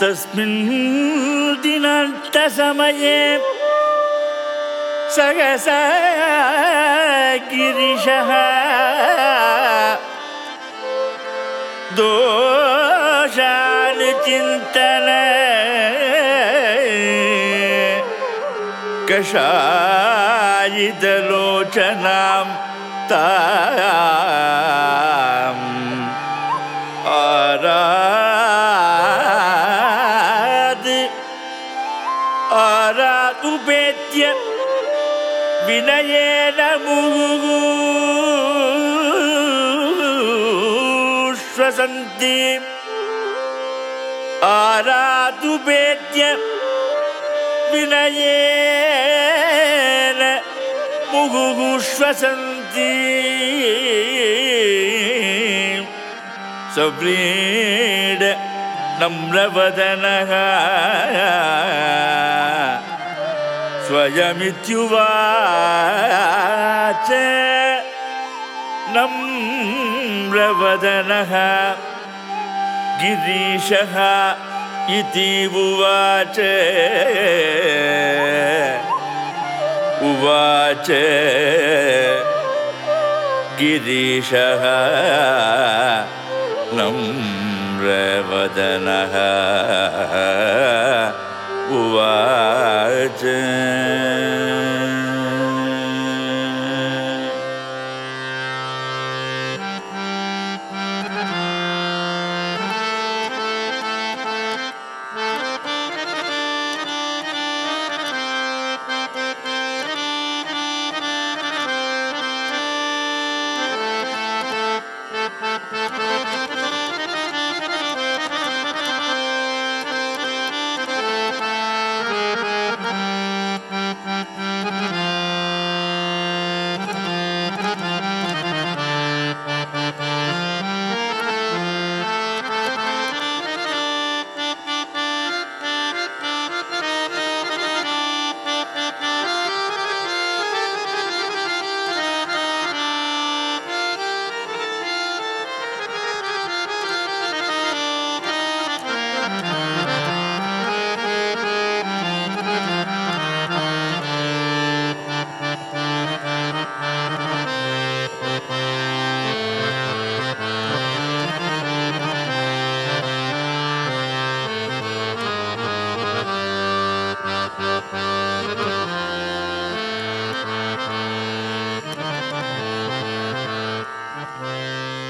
तस्मिन् दिनान्तसमये गिरिशः दोषानुचिन्तन कषायितलोचनां ताम् உபேத்திய வினயேன முகுஸ்வசந்தி ஆராதுபேத்திய வினயேன முகுஸ்வசந்தி சப்ரீட நம்ரவதனகா स्वयमित्युवाच नम्रवदनः गिरीशः इति उवाच उवाच गिरीशः नम्रवदनः उवाच you